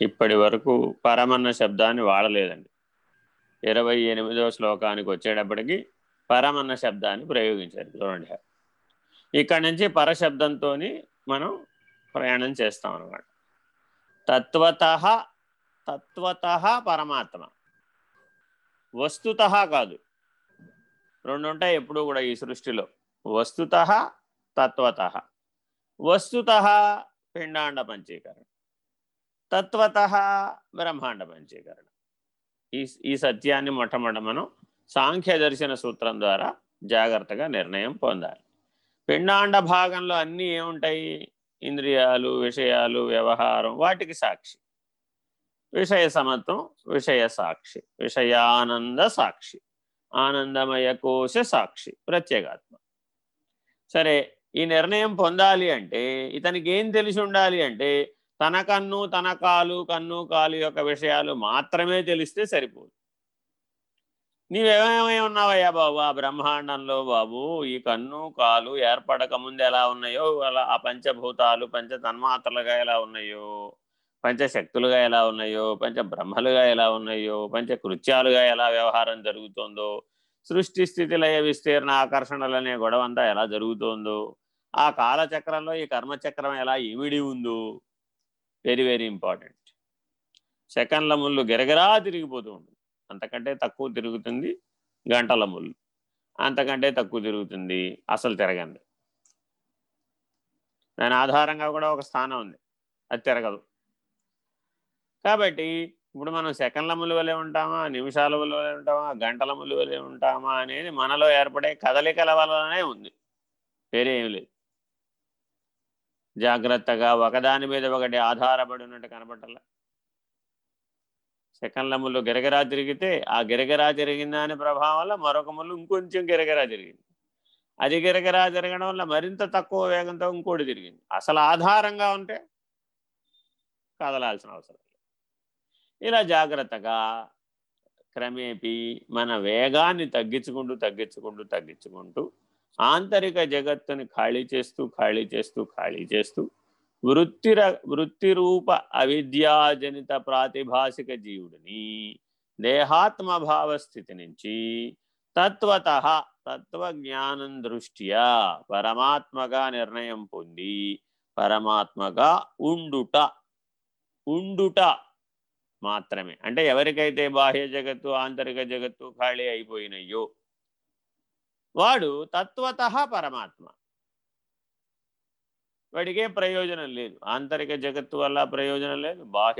ఇప్పటి వరకు పరమన్న శబ్దాన్ని వాడలేదండి. ఇరవై ఎనిమిదవ శ్లోకానికి వచ్చేటప్పటికి పరమన్న శబ్దాన్ని ప్రయోగించారు చూడండి. ఇక్కడ నుంచి పరశబ్దంతో మనం ప్రయాణం చేస్తాం అనమాట తత్వత తత్వత పరమాత్మ. వస్తుత కాదు. రెండు ఉంటాయి ఎప్పుడు కూడా ఈ సృష్టిలో. వస్తుత తత్వత. వస్తుత పిండాండ పంచీకరణ. తత్వత బ్రహ్మాండ పంచీకరణ ఈ ఈ సత్యాన్ని మొట్టమొదట మనం సాంఖ్య దర్శన సూత్రం ద్వారా జాగ్రత్తగా నిర్ణయం పొందాలి. పిండాండ భాగంలో అన్నీ ఏముంటాయి? ఇంద్రియాలు విషయాలు వ్యవహారం వాటికి సాక్షి. విషయ సమత్వం విషయ సాక్షి. విషయానంద సాక్షి. ఆనందమయ కోశ సాక్షి. ప్రత్యేగాత్మ. సరే ఈ నిర్ణయం పొందాలి అంటే ఇతనికి ఏం తెలిసి ఉండాలి అంటే తన కన్ను తన కాలు కన్ను కాలు యొక్క విషయాలు మాత్రమే తెలిస్తే సరిపోదు. నీవేమేమై ఉన్నావయ్యా బాబు? ఆ బ్రహ్మాండంలో బాబు ఈ కన్ను కాలు ఏర్పడక ముందు ఎలా ఉన్నాయో అలా ఆ పంచభూతాలు పంచ తన్మాత్రలుగా ఎలా ఉన్నాయో పంచశక్తులుగా ఎలా ఉన్నాయో పంచ బ్రహ్మలుగా ఎలా ఉన్నాయో పంచ కృత్యాలుగా ఎలా వ్యవహారం జరుగుతుందో సృష్టి స్థితి లయ విస్తీర్ణ ఆకర్షణలనే గొడవ అంతా ఎలా జరుగుతుందో ఆ కాలచక్రంలో ఈ కర్మచక్రం ఎలా ఇమిడి ఉందో వెరీ వెరీ ఇంపార్టెంట్. సెకండ్ల ముళ్ళు గిరగిరా తిరిగిపోతూ ఉంటుంది. అంతకంటే తక్కువ తిరుగుతుంది గంటల ముళ్ళు. అంతకంటే తక్కువ తిరుగుతుంది అసలు తిరగండి. దాని ఆధారంగా కూడా ఒక స్థానం ఉంది. అది తిరగదు. కాబట్టి ఇప్పుడు మనం సెకండ్ల ముళ్ళు వలె ఉంటామా? నిమిషాల ముళ్ళు వలె ఉంటామా? గంటల ముళ్ళు వలె ఉంటామా? అనేది మనలో ఏర్పడే కదలికల వలనే ఉంది. వేరే ఏం లేదు. జాగ్రత్తగా ఒకదాని మీద ఒకటి ఆధారపడి ఉన్నట్టు కనపడాల సెకండ్ల ముళ్ళు గిరగిరా తిరిగితే ఆ గిరగరా తిరిగిన దాని ప్రభావం వల్ల మరొక ముళ్ళు ఇంకొంచెం గిరగరా జరిగింది. అది గిరగరా జరగడం వల్ల మరింత తక్కువ వేగంతో ఇంకోటి తిరిగింది. అసలు ఆధారంగా ఉంటే కదలాల్సిన అవసరం ఇలా జాగ్రత్తగా క్రమేపీ మన వేగాన్ని తగ్గించుకుంటూ తగ్గించుకుంటూ తగ్గించుకుంటూ ఆంతరిక జగత్తుని ఖాళీ చేస్తూ ఖాళీ చేస్తూ ఖాళీ చేస్తూ వృత్తిర వృత్తిరూప అవిద్యాజనిత ప్రాతిభాసిక జీవుడిని దేహాత్మభావ స్థితి నుంచి తత్వత తత్వజ్ఞానం దృష్ట్యా పరమాత్మగా నిర్ణయం పొంది పరమాత్మగా ఉండుట ఉండుట మాత్రమే. అంటే ఎవరికైతే బాహ్య జగత్తు ఆంతరిక జగత్తు ఖాళీ అయిపోయినాయో వాడు తత్వత పరమాత్మ. వాడికే ప్రయోజనం లేదు. ఆంతరిక జగత్తు వల్ల ప్రయోజనం లేదు. బాహ్య